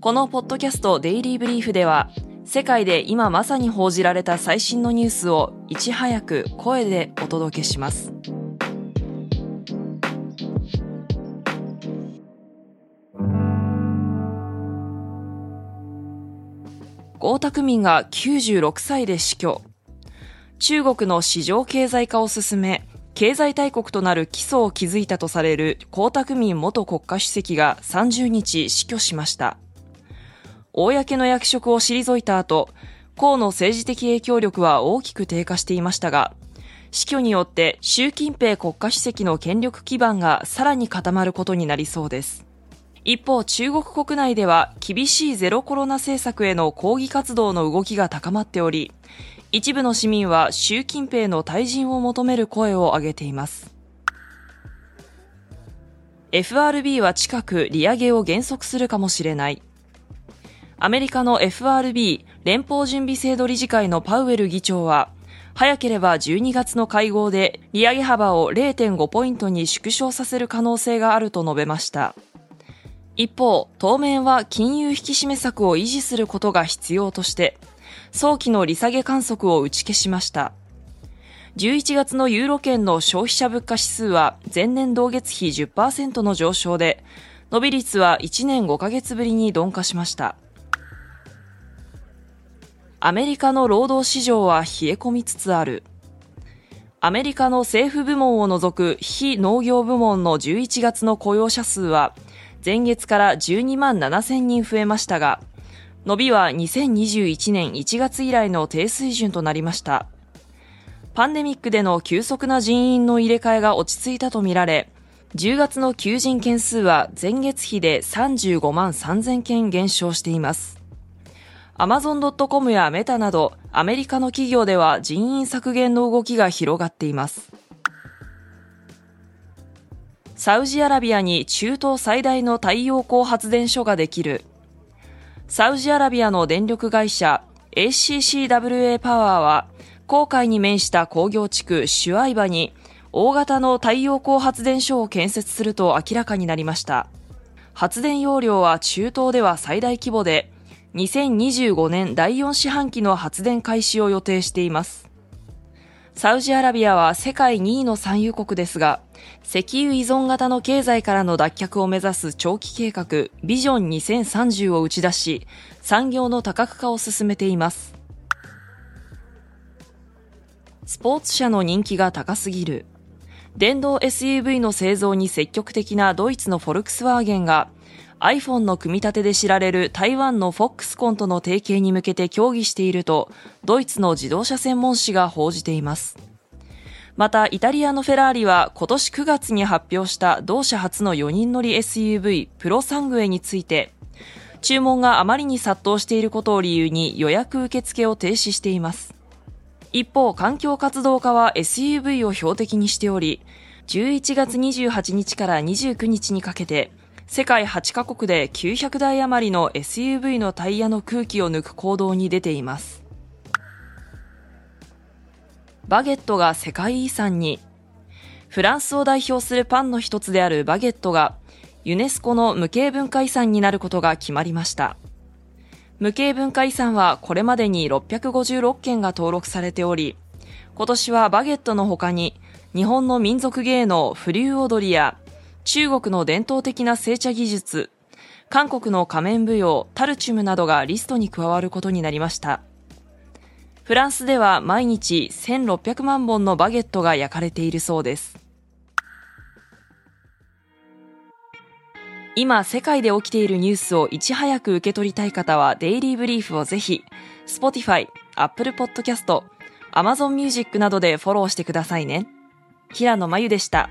このポッドキャストデイリーブリーフでは世界で今まさに報じられた最新のニュースをいち早く声でお届けします。江沢民が96歳で死去。中国の市場経済化を進め、経済大国となる基礎を築いたとされる江沢民元国家主席が30日死去しました。公の役職を退いた後、河の政治的影響力は大きく低下していましたが、死去によって習近平国家主席の権力基盤がさらに固まることになりそうです。一方、中国国内では厳しいゼロコロナ政策への抗議活動の動きが高まっており、一部の市民は習近平の退陣を求める声を上げています。FRB は近く利上げを減速するかもしれない。アメリカの FRB 連邦準備制度理事会のパウエル議長は、早ければ12月の会合で利上げ幅を0.5ポイントに縮小させる可能性があると述べました。一方、当面は金融引き締め策を維持することが必要として、早期の利下げ観測を打ち消しました。11月のユーロ圏の消費者物価指数は前年同月比10%の上昇で、伸び率は1年5ヶ月ぶりに鈍化しました。アメリカの労働市場は冷え込みつつある。アメリカの政府部門を除く非農業部門の11月の雇用者数は前月から12万7000人増えましたが、伸びは2021年1月以来の低水準となりました。パンデミックでの急速な人員の入れ替えが落ち着いたとみられ、10月の求人件数は前月比で35万3000件減少しています。アマゾン .com やメタなどアメリカの企業では人員削減の動きが広がっています。サウジアラビアに中東最大の太陽光発電所ができる。サウジアラビアの電力会社 ACCWA パワーは航海に面した工業地区シュアイバに大型の太陽光発電所を建設すると明らかになりました。発電容量は中東では最大規模で2025年第4四半期の発電開始を予定しています。サウジアラビアは世界2位の産油国ですが、石油依存型の経済からの脱却を目指す長期計画ビジョン2030を打ち出し、産業の多角化を進めています。スポーツ車の人気が高すぎる。電動 SUV の製造に積極的なドイツのフォルクスワーゲンが iPhone の組み立てで知られる台湾のフォックスコンとの提携に向けて協議していると、ドイツの自動車専門誌が報じています。また、イタリアのフェラーリは今年9月に発表した同社初の4人乗り SUV プロサングエについて、注文があまりに殺到していることを理由に予約受付を停止しています。一方、環境活動家は SUV を標的にしており、11月28日から29日にかけて、世界8カ国で900台余りの SUV のタイヤの空気を抜く行動に出ています。バゲットが世界遺産に。フランスを代表するパンの一つであるバゲットが、ユネスコの無形文化遺産になることが決まりました。無形文化遺産はこれまでに656件が登録されており、今年はバゲットの他に、日本の民族芸能、風流踊りや中国の伝統的な製茶技術、韓国の仮面舞踊タルチュムなどがリストに加わることになりました。フランスでは毎日1600万本のバゲットが焼かれているそうです。今世界で起きているニュースをいち早く受け取りたい方はデイリーブリーフをぜひ Spotify、Apple Podcast、Amazon Music などでフォローしてくださいね。平野真由でした。